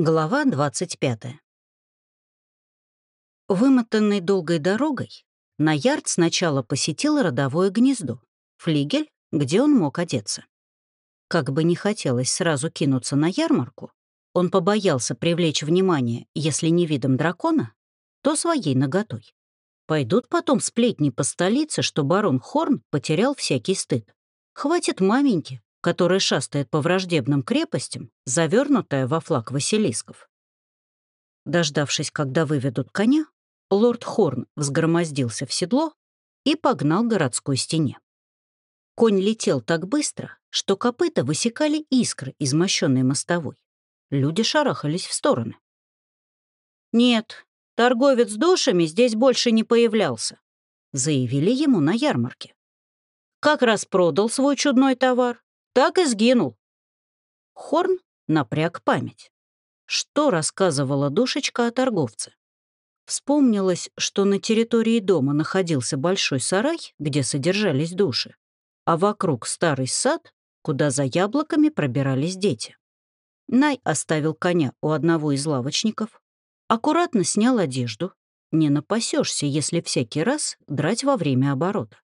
Глава 25. Вымотанный долгой дорогой, Наярд сначала посетил родовое гнездо, флигель, где он мог одеться. Как бы не хотелось сразу кинуться на ярмарку, он побоялся привлечь внимание, если не видом дракона, то своей наготой. Пойдут потом сплетни по столице, что барон Хорн потерял всякий стыд. Хватит маменьки, которая шастает по враждебным крепостям, завернутая во флаг Василисков. Дождавшись, когда выведут коня, лорд Хорн взгромоздился в седло и погнал к городской стене. Конь летел так быстро, что копыта высекали искры из мощенной мостовой. Люди шарахались в стороны. «Нет, торговец душами здесь больше не появлялся», заявили ему на ярмарке. Как раз продал свой чудной товар, так и сгинул. Хорн напряг память. Что рассказывала душечка о торговце? Вспомнилось, что на территории дома находился большой сарай, где содержались души, а вокруг старый сад, куда за яблоками пробирались дети. Най оставил коня у одного из лавочников, аккуратно снял одежду, не напасешься, если всякий раз драть во время оборота,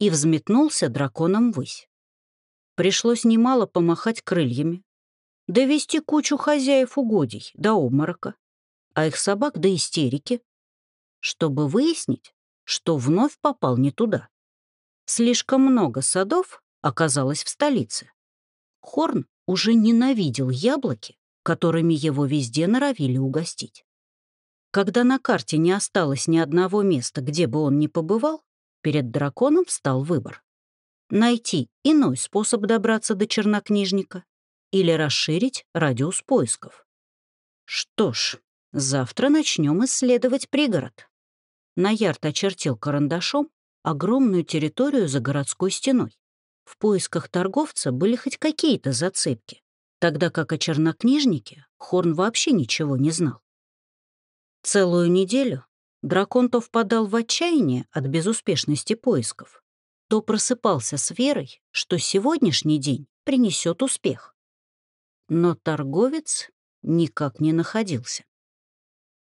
и взметнулся драконом ввысь. Пришлось немало помахать крыльями, довести кучу хозяев угодий до обморока, а их собак до истерики, чтобы выяснить, что вновь попал не туда. Слишком много садов оказалось в столице. Хорн уже ненавидел яблоки, которыми его везде норовили угостить. Когда на карте не осталось ни одного места, где бы он ни побывал, перед драконом встал выбор найти иной способ добраться до чернокнижника или расширить радиус поисков. Что ж, завтра начнем исследовать пригород. Наярд очертил карандашом огромную территорию за городской стеной. В поисках торговца были хоть какие-то зацепки, тогда как о чернокнижнике Хорн вообще ничего не знал. Целую неделю дракон то впадал в отчаяние от безуспешности поисков, то просыпался с верой, что сегодняшний день принесет успех. Но торговец никак не находился.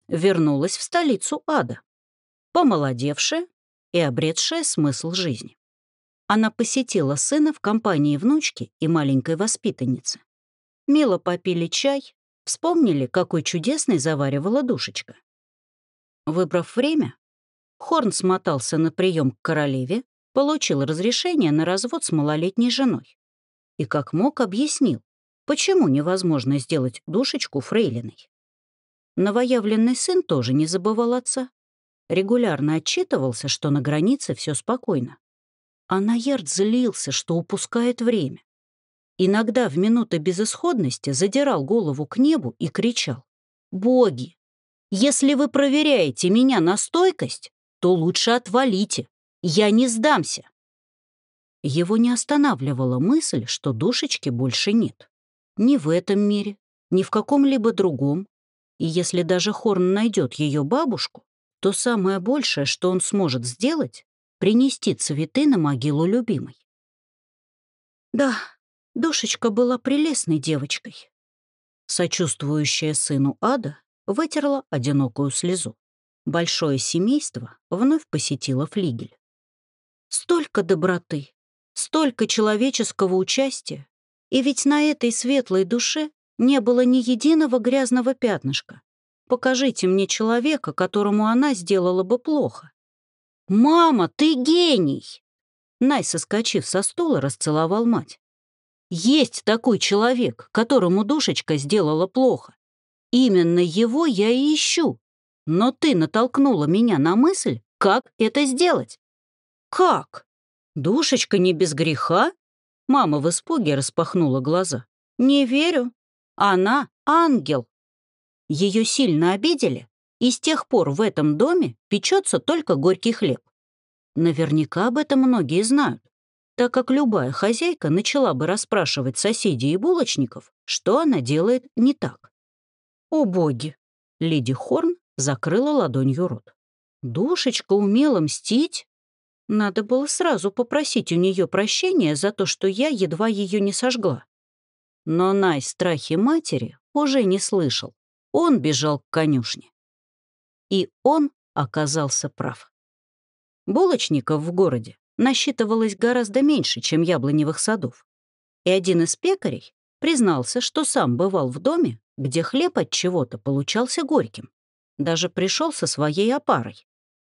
Вернулась в столицу ада, помолодевшая и обретшая смысл жизни. Она посетила сына в компании внучки и маленькой воспитанницы. Мило попили чай, вспомнили, какой чудесный заваривала душечка. Выбрав время, Хорн смотался на прием к королеве получил разрешение на развод с малолетней женой. И как мог объяснил, почему невозможно сделать душечку фрейлиной. Новоявленный сын тоже не забывал отца. Регулярно отчитывался, что на границе все спокойно. А Наярд злился, что упускает время. Иногда в минуты безысходности задирал голову к небу и кричал. «Боги, если вы проверяете меня на стойкость, то лучше отвалите. Я не сдамся. Его не останавливала мысль, что душечки больше нет. Ни в этом мире, ни в каком-либо другом. И если даже Хорн найдет ее бабушку, то самое большее, что он сможет сделать, принести цветы на могилу любимой. Да, душечка была прелестной девочкой. Сочувствующая сыну ада вытерла одинокую слезу. Большое семейство вновь посетило флигель. Столько доброты, столько человеческого участия. И ведь на этой светлой душе не было ни единого грязного пятнышка. Покажите мне человека, которому она сделала бы плохо. «Мама, ты гений!» Най, соскочив со стула, расцеловал мать. «Есть такой человек, которому душечка сделала плохо. Именно его я и ищу. Но ты натолкнула меня на мысль, как это сделать. «Как? Душечка не без греха?» Мама в испуге распахнула глаза. «Не верю. Она ангел. Ее сильно обидели, и с тех пор в этом доме печется только горький хлеб. Наверняка об этом многие знают, так как любая хозяйка начала бы расспрашивать соседей и булочников, что она делает не так. «О боги!» — леди Хорн закрыла ладонью рот. «Душечка умела мстить надо было сразу попросить у нее прощения за то, что я едва ее не сожгла. Но Най страхи матери уже не слышал. он бежал к конюшне. И он оказался прав. Булочников в городе насчитывалось гораздо меньше, чем яблоневых садов. И один из пекарей признался, что сам бывал в доме, где хлеб от чего-то получался горьким. Даже пришел со своей опарой.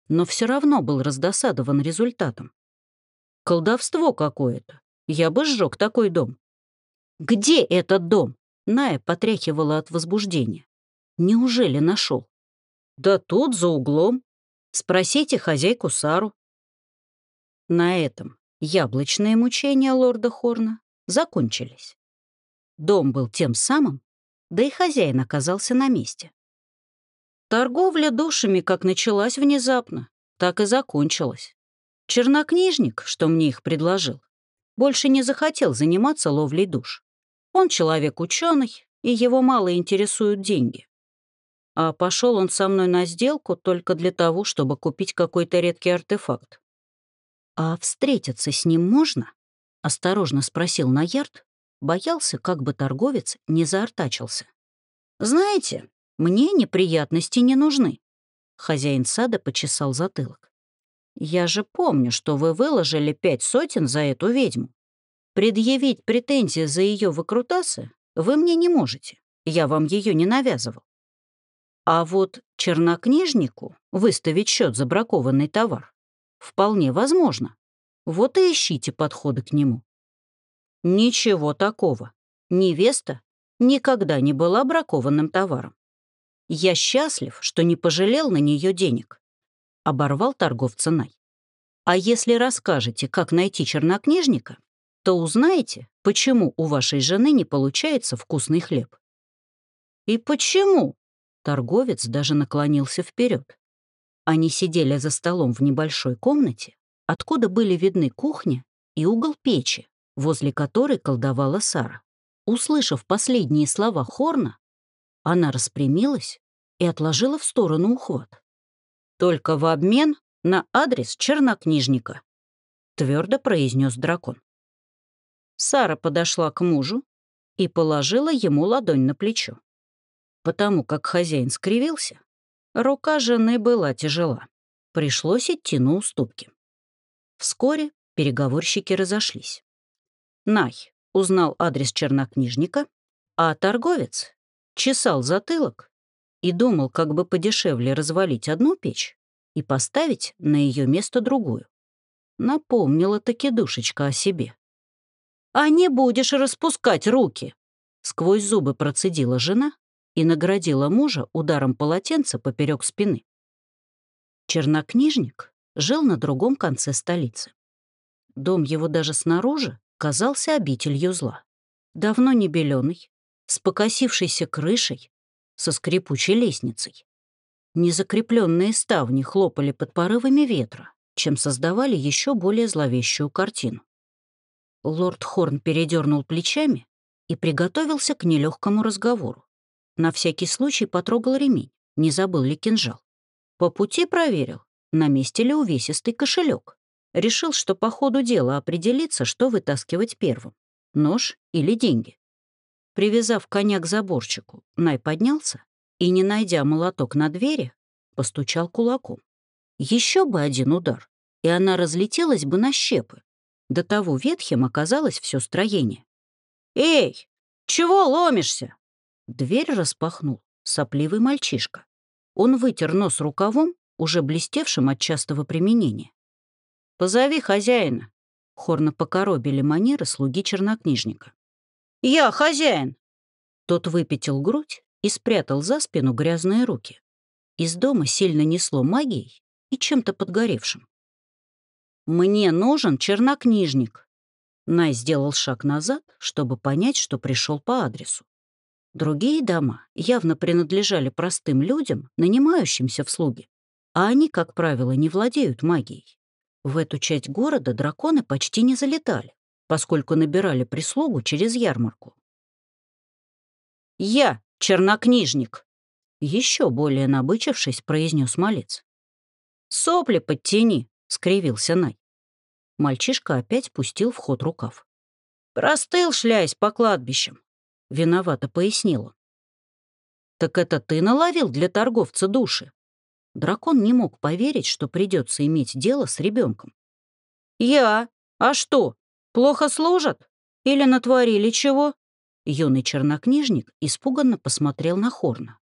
Но все равно был раздосадован результатом. Колдовство какое-то. Я бы сжег такой дом. «Где этот дом?» Ная потряхивала от возбуждения. «Неужели нашел? «Да тут, за углом. Спросите хозяйку Сару». На этом яблочные мучения лорда Хорна закончились. Дом был тем самым, да и хозяин оказался на месте. Торговля душами как началась внезапно, так и закончилась. Чернокнижник, что мне их предложил, больше не захотел заниматься ловлей душ. Он человек ученый, и его мало интересуют деньги. А пошел он со мной на сделку только для того, чтобы купить какой-то редкий артефакт. «А встретиться с ним можно?» — осторожно спросил Наярд, боялся, как бы торговец не заортачился. «Знаете, мне неприятности не нужны», — хозяин сада почесал затылок. Я же помню, что вы выложили пять сотен за эту ведьму. Предъявить претензии за ее выкрутасы вы мне не можете. Я вам ее не навязывал. А вот чернокнижнику выставить счет за бракованный товар вполне возможно. Вот и ищите подходы к нему. Ничего такого. Невеста никогда не была бракованным товаром. Я счастлив, что не пожалел на нее денег оборвал торговца Най. А если расскажете, как найти чернокнижника, то узнаете, почему у вашей жены не получается вкусный хлеб. И почему? Торговец даже наклонился вперед. Они сидели за столом в небольшой комнате, откуда были видны кухня и угол печи, возле которой колдовала Сара. Услышав последние слова Хорна, она распрямилась и отложила в сторону ухват. Только в обмен на адрес чернокнижника», — твердо произнес дракон. Сара подошла к мужу и положила ему ладонь на плечо. Потому как хозяин скривился, рука жены была тяжела. Пришлось идти на уступки. Вскоре переговорщики разошлись. Най узнал адрес чернокнижника, а торговец чесал затылок и думал, как бы подешевле развалить одну печь и поставить на ее место другую. Напомнила таки душечка о себе. «А не будешь распускать руки!» Сквозь зубы процедила жена и наградила мужа ударом полотенца поперек спины. Чернокнижник жил на другом конце столицы. Дом его даже снаружи казался обителью зла. Давно не беленый, с покосившейся крышей, со скрипучей лестницей. Незакрепленные ставни хлопали под порывами ветра, чем создавали еще более зловещую картину. Лорд Хорн передернул плечами и приготовился к нелегкому разговору. На всякий случай потрогал ремень, не забыл ли кинжал. По пути проверил, на месте ли увесистый кошелек. Решил, что по ходу дела определиться, что вытаскивать первым — нож или деньги. Привязав коня к заборчику, Най поднялся и, не найдя молоток на двери, постучал кулаком. Еще бы один удар, и она разлетелась бы на щепы. До того ветхим оказалось все строение. «Эй, чего ломишься?» Дверь распахнул сопливый мальчишка. Он вытер нос рукавом, уже блестевшим от частого применения. «Позови хозяина», — хорно покоробили манеры слуги чернокнижника. «Я хозяин!» Тот выпятил грудь и спрятал за спину грязные руки. Из дома сильно несло магией и чем-то подгоревшим. «Мне нужен чернокнижник!» Най сделал шаг назад, чтобы понять, что пришел по адресу. Другие дома явно принадлежали простым людям, нанимающимся в слуги, а они, как правило, не владеют магией. В эту часть города драконы почти не залетали поскольку набирали прислугу через ярмарку. «Я чернокнижник», — еще более набычившись, произнес малец. «Сопли подтяни», — скривился Най. Мальчишка опять пустил в ход рукав. «Простыл, шляясь по кладбищам», — виновато пояснил он. Так это ты наловил для торговца души? Дракон не мог поверить, что придется иметь дело с ребенком. Я? А что, плохо служат? Или натворили чего? Юный чернокнижник испуганно посмотрел на Хорна.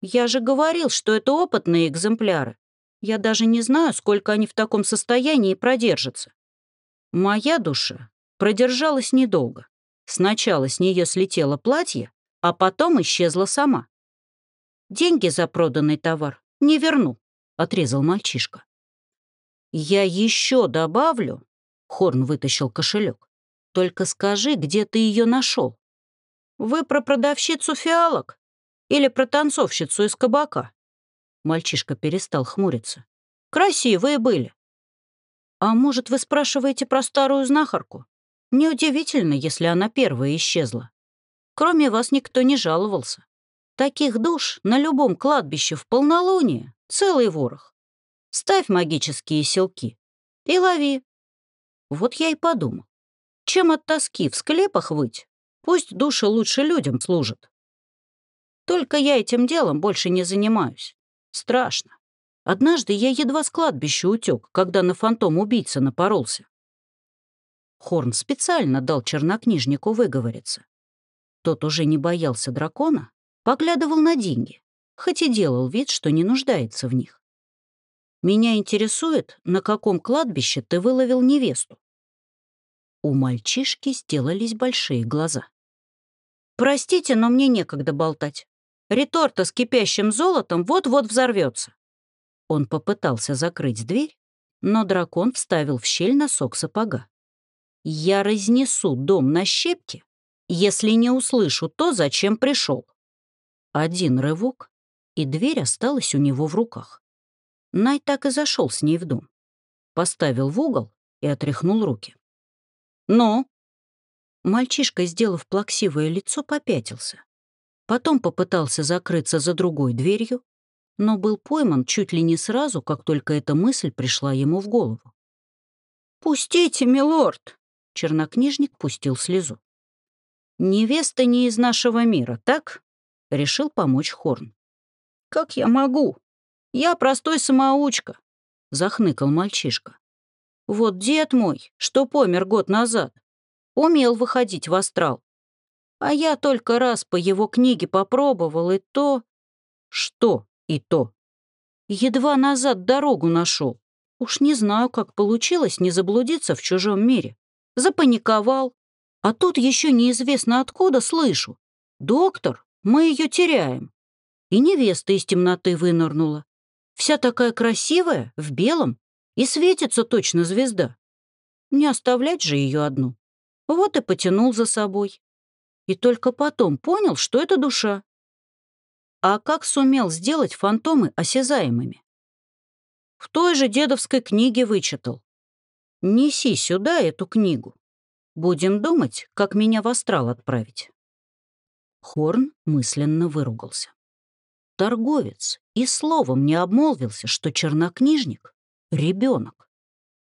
«Я же говорил, что это опытные экземпляры. Я даже не знаю, сколько они в таком состоянии продержатся. Моя душа продержалась недолго. Сначала с нее слетело платье, а потом исчезла сама. «Деньги за проданный товар не верну», — отрезал мальчишка. «Я еще добавлю», — Хорн вытащил кошелек. «Только скажи, где ты ее нашел. «Вы про продавщицу фиалок? Или про танцовщицу из кабака?» Мальчишка перестал хмуриться. «Красивые были». «А может, вы спрашиваете про старую знахарку? Неудивительно, если она первая исчезла. Кроме вас никто не жаловался. Таких душ на любом кладбище в полнолуние целый ворох. Ставь магические селки и лови. Вот я и подумал, чем от тоски в склепах выть, Пусть души лучше людям служат. Только я этим делом больше не занимаюсь. Страшно. Однажды я едва с кладбища утек, когда на фантом убийца напоролся. Хорн специально дал чернокнижнику выговориться. Тот уже не боялся дракона, поглядывал на деньги, хоть и делал вид, что не нуждается в них. «Меня интересует, на каком кладбище ты выловил невесту?» У мальчишки сделались большие глаза. «Простите, но мне некогда болтать. Реторта с кипящим золотом вот-вот взорвется. Он попытался закрыть дверь, но дракон вставил в щель носок сапога. «Я разнесу дом на щепки, если не услышу то, зачем пришел. Один рывок, и дверь осталась у него в руках. Най так и зашел с ней в дом. Поставил в угол и отряхнул руки. «Ну?» Мальчишка, сделав плаксивое лицо, попятился. Потом попытался закрыться за другой дверью, но был пойман чуть ли не сразу, как только эта мысль пришла ему в голову. «Пустите, милорд!» — чернокнижник пустил слезу. «Невеста не из нашего мира, так?» — решил помочь Хорн. «Как я могу? Я простой самоучка», — захныкал мальчишка. «Вот дед мой, что помер год назад, умел выходить в астрал. А я только раз по его книге попробовал, и то... Что и то? Едва назад дорогу нашел. Уж не знаю, как получилось не заблудиться в чужом мире. Запаниковал. А тут еще неизвестно откуда слышу. «Доктор, мы ее теряем». И невеста из темноты вынырнула. Вся такая красивая, в белом, и светится точно звезда. Не оставлять же ее одну. Вот и потянул за собой. И только потом понял, что это душа. А как сумел сделать фантомы осязаемыми? В той же дедовской книге вычитал. «Неси сюда эту книгу. Будем думать, как меня в астрал отправить». Хорн мысленно выругался. Торговец и словом не обмолвился, что чернокнижник — ребенок.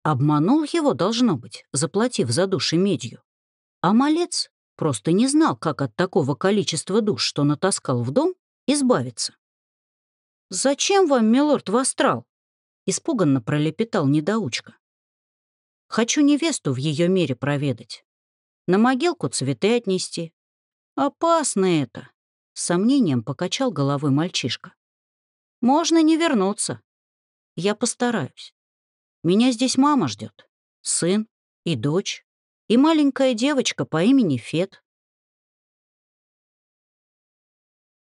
Обманул его, должно быть, заплатив за души медью. А малец просто не знал, как от такого количества душ, что натаскал в дом, избавиться. «Зачем вам, милорд, в астрал?» — испуганно пролепетал недоучка. «Хочу невесту в ее мире проведать. На могилку цветы отнести. Опасно это!» — с сомнением покачал головой мальчишка. «Можно не вернуться. Я постараюсь. Меня здесь мама ждет, сын и дочь и маленькая девочка по имени Фет.